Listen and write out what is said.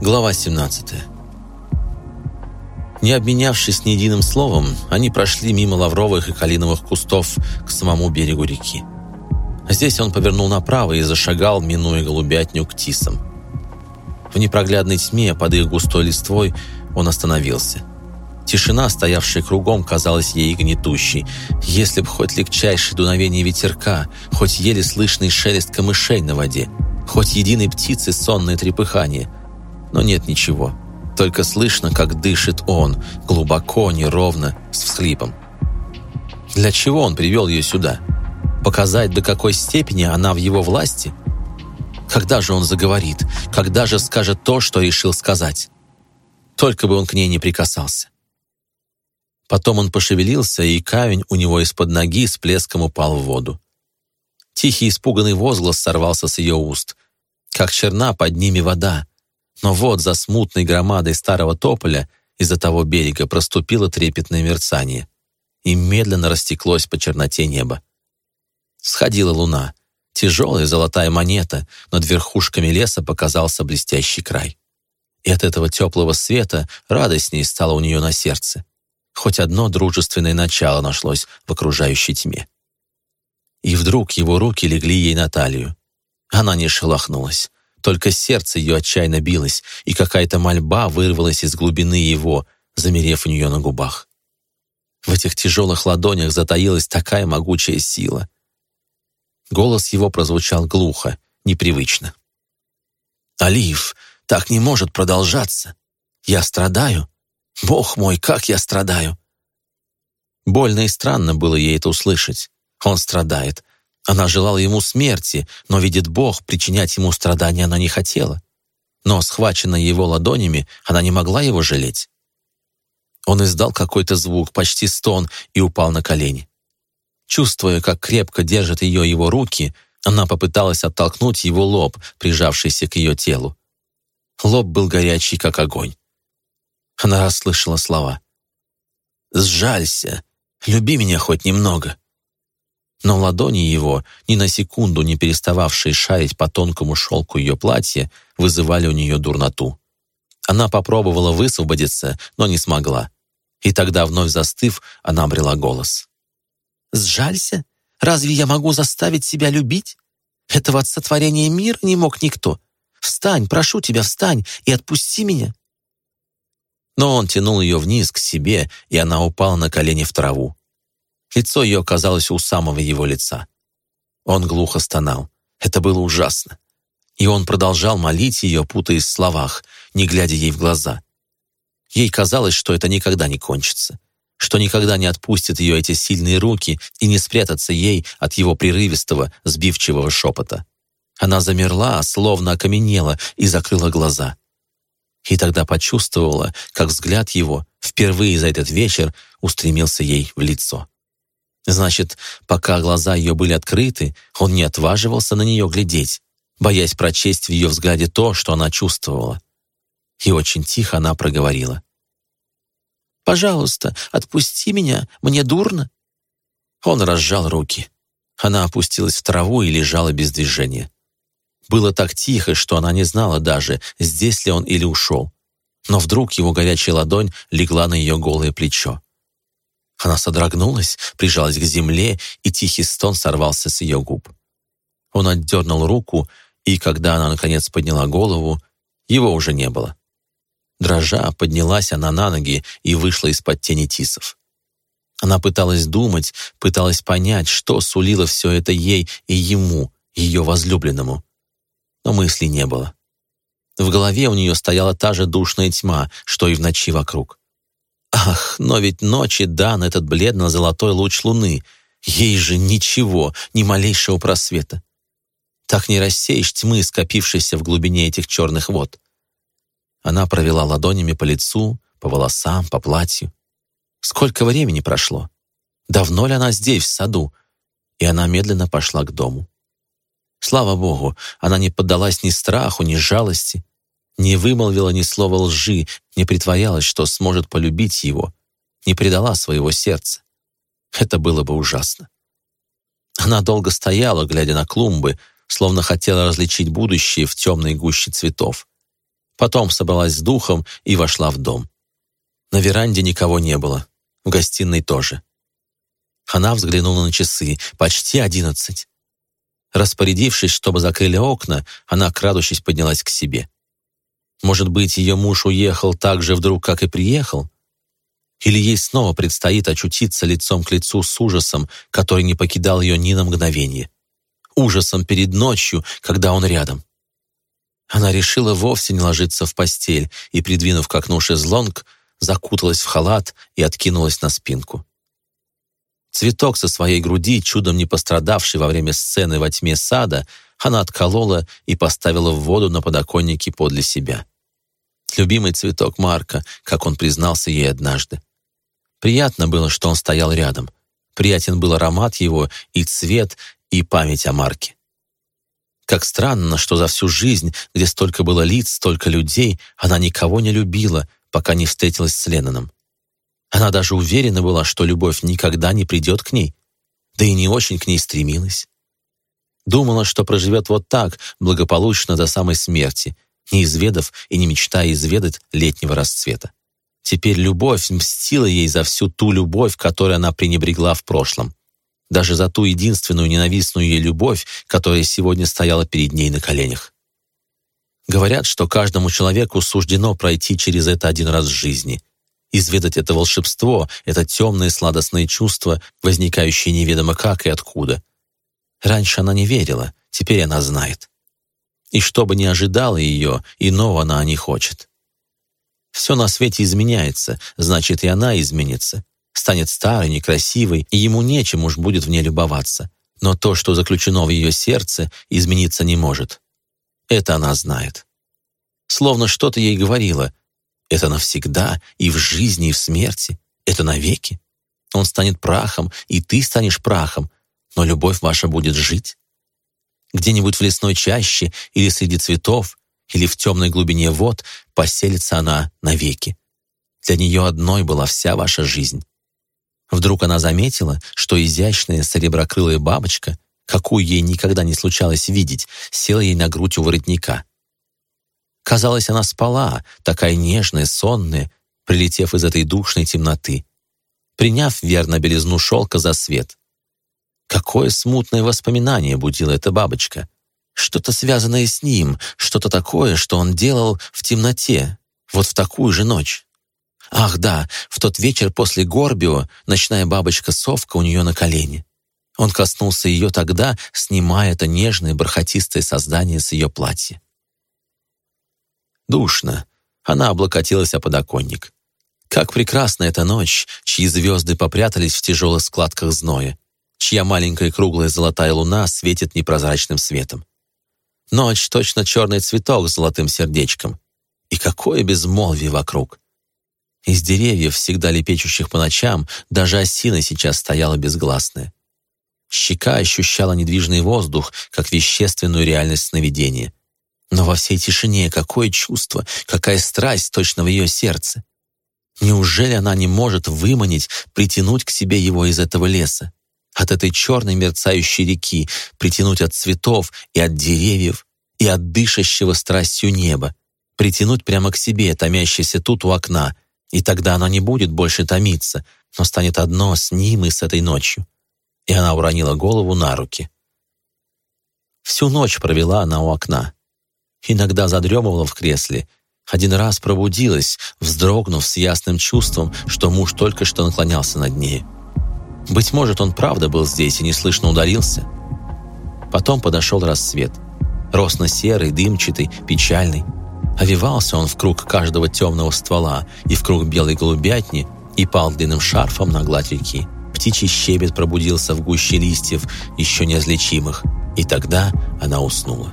Глава 17 Не обменявшись ни единым словом, они прошли мимо лавровых и калиновых кустов к самому берегу реки. Здесь он повернул направо и зашагал, минуя голубятню к тисам. В непроглядной тьме под их густой листвой он остановился. Тишина, стоявшая кругом, казалась ей гнетущей. Если б хоть легчайшее дуновение ветерка, хоть еле слышный шелест камышей на воде, хоть единой птицы сонное трепыхание — но нет ничего. Только слышно, как дышит он, глубоко, неровно, с всхлипом. Для чего он привел ее сюда? Показать, до какой степени она в его власти? Когда же он заговорит? Когда же скажет то, что решил сказать? Только бы он к ней не прикасался. Потом он пошевелился, и камень у него из-под ноги с плеском упал в воду. Тихий испуганный возглас сорвался с ее уст. Как черна под ними вода, но вот за смутной громадой старого тополя из-за того берега проступило трепетное мерцание и медленно растеклось по черноте неба. Сходила луна, тяжелая золотая монета, над верхушками леса показался блестящий край. И от этого теплого света радостней стало у нее на сердце. Хоть одно дружественное начало нашлось в окружающей тьме. И вдруг его руки легли ей на талию. Она не шелохнулась. Только сердце ее отчаянно билось, и какая-то мольба вырвалась из глубины его, замерев у нее на губах. В этих тяжелых ладонях затаилась такая могучая сила. Голос его прозвучал глухо, непривычно. «Алиф, так не может продолжаться. Я страдаю. Бог мой, как я страдаю!» Больно и странно было ей это услышать. Он страдает, она желала ему смерти, но, видит Бог, причинять ему страдания она не хотела. Но, схваченная его ладонями, она не могла его жалеть. Он издал какой-то звук, почти стон, и упал на колени. Чувствуя, как крепко держат ее его руки, она попыталась оттолкнуть его лоб, прижавшийся к ее телу. Лоб был горячий, как огонь. Она расслышала слова. «Сжалься, люби меня хоть немного» но ладони его, ни на секунду не перестававшие шарить по тонкому шелку ее платья, вызывали у нее дурноту. Она попробовала высвободиться, но не смогла. И тогда, вновь застыв, она обрела голос. «Сжалься? Разве я могу заставить себя любить? Этого от сотворения мира не мог никто. Встань, прошу тебя, встань и отпусти меня». Но он тянул ее вниз к себе, и она упала на колени в траву. Лицо ее оказалось у самого его лица. Он глухо стонал. Это было ужасно. И он продолжал молить ее, путаясь в словах, не глядя ей в глаза. Ей казалось, что это никогда не кончится, что никогда не отпустят ее эти сильные руки и не спрятаться ей от его прерывистого, сбивчивого шепота. Она замерла, словно окаменела, и закрыла глаза. И тогда почувствовала, как взгляд его впервые за этот вечер устремился ей в лицо. Значит, пока глаза ее были открыты, он не отваживался на нее глядеть, боясь прочесть в ее взгляде то, что она чувствовала. И очень тихо она проговорила. «Пожалуйста, отпусти меня, мне дурно». Он разжал руки. Она опустилась в траву и лежала без движения. Было так тихо, что она не знала даже, здесь ли он или ушел. Но вдруг его горячая ладонь легла на ее голое плечо. Она содрогнулась, прижалась к земле, и тихий стон сорвался с ее губ. Он отдернул руку, и когда она, наконец, подняла голову, его уже не было. Дрожа, поднялась она на ноги и вышла из-под тени тисов. Она пыталась думать, пыталась понять, что сулило все это ей и ему, ее возлюбленному. Но мыслей не было. В голове у нее стояла та же душная тьма, что и в ночи вокруг. Ах, но ведь ночи дан этот бледно-золотой луч луны. Ей же ничего, ни малейшего просвета. Так не рассеешь тьмы, скопившейся в глубине этих черных вод. Она провела ладонями по лицу, по волосам, по платью. Сколько времени прошло? Давно ли она здесь, в саду? И она медленно пошла к дому. Слава Богу, она не поддалась ни страху, ни жалости не вымолвила ни слова лжи, не притворялась, что сможет полюбить его, не предала своего сердца. Это было бы ужасно. Она долго стояла, глядя на клумбы, словно хотела различить будущее в темной гуще цветов. Потом собралась с духом и вошла в дом. На веранде никого не было, в гостиной тоже. Она взглянула на часы. Почти одиннадцать. Распорядившись, чтобы закрыли окна, она, крадучись, поднялась к себе. Может быть, ее муж уехал так же вдруг, как и приехал? Или ей снова предстоит очутиться лицом к лицу с ужасом, который не покидал ее ни на мгновение? Ужасом перед ночью, когда он рядом. Она решила вовсе не ложиться в постель и, придвинув к окну шезлонг, закуталась в халат и откинулась на спинку. Цветок со своей груди, чудом не пострадавший во время сцены во тьме сада, она отколола и поставила в воду на подоконнике подле себя. Любимый цветок Марка, как он признался ей однажды. Приятно было, что он стоял рядом. Приятен был аромат его и цвет, и память о Марке. Как странно, что за всю жизнь, где столько было лиц, столько людей, она никого не любила, пока не встретилась с Ленноном. Она даже уверена была, что любовь никогда не придет к ней, да и не очень к ней стремилась. Думала, что проживет вот так, благополучно до самой смерти, не изведав и не мечтая изведать летнего расцвета. Теперь любовь мстила ей за всю ту любовь, которой она пренебрегла в прошлом даже за ту единственную ненавистную ей любовь, которая сегодня стояла перед ней на коленях. Говорят, что каждому человеку суждено пройти через это один раз в жизни, изведать это волшебство, это темное сладостное чувство, возникающее неведомо как и откуда. Раньше она не верила, теперь она знает. И что бы ни ожидало ее, иного она не хочет. Все на свете изменяется, значит, и она изменится станет старой, некрасивой, и ему нечем уж будет в ней любоваться. Но то, что заключено в ее сердце, измениться не может. Это она знает. Словно что-то ей говорило. Это навсегда, и в жизни, и в смерти. Это навеки. Он станет прахом, и ты станешь прахом, но любовь ваша будет жить. Где-нибудь в лесной чаще или среди цветов, или в темной глубине вод поселится она навеки. Для нее одной была вся ваша жизнь. Вдруг она заметила, что изящная сереброкрылая бабочка, какую ей никогда не случалось видеть, села ей на грудь у воротника. Казалось, она спала, такая нежная, сонная, прилетев из этой душной темноты, приняв верно белизну шелка за свет. Какое смутное воспоминание будила эта бабочка. Что-то связанное с ним, что-то такое, что он делал в темноте, вот в такую же ночь. Ах да, в тот вечер после Горбио ночная бабочка-совка у нее на колене. Он коснулся ее тогда, снимая это нежное бархатистое создание с ее платья. Душно. Она облокотилась о подоконник. Как прекрасна эта ночь, чьи звезды попрятались в тяжелых складках зноя, чья маленькая круглая золотая луна светит непрозрачным светом. Ночь точно черный цветок с золотым сердечком. И какое безмолвие вокруг! Из деревьев, всегда лепечущих по ночам, даже осина сейчас стояла безгласная. Щека ощущала недвижный воздух, как вещественную реальность сновидения. Но во всей тишине какое чувство, какая страсть точно в ее сердце. Неужели она не может выманить, притянуть к себе его из этого леса? От этой черной мерцающей реки, притянуть от цветов и от деревьев, и от дышащего страстью неба, притянуть прямо к себе, томящийся тут у окна — и тогда она не будет больше томиться, но станет одно с ним и с этой ночью. И она уронила голову на руки. Всю ночь провела она у окна. Иногда задремывала в кресле, один раз пробудилась, вздрогнув с ясным чувством, что муж только что наклонялся над ней. Быть может, он правда был здесь и неслышно ударился. Потом подошел рассвет. Росно-серый, дымчатый, печальный. Овивался он в круг каждого темного ствола и в круг белой голубятни и пал длинным шарфом на гладь реки. Птичий щебет пробудился в гуще листьев, еще неразличимых, и тогда она уснула.